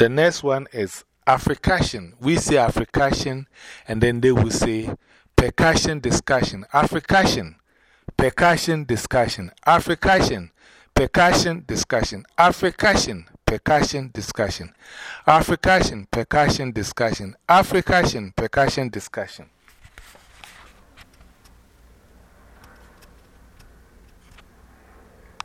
The next one is African. We say African, and then they will say percussion discussion. African percussion discussion. African percussion discussion. African percussion discussion. African percussion discussion. African percussion discussion.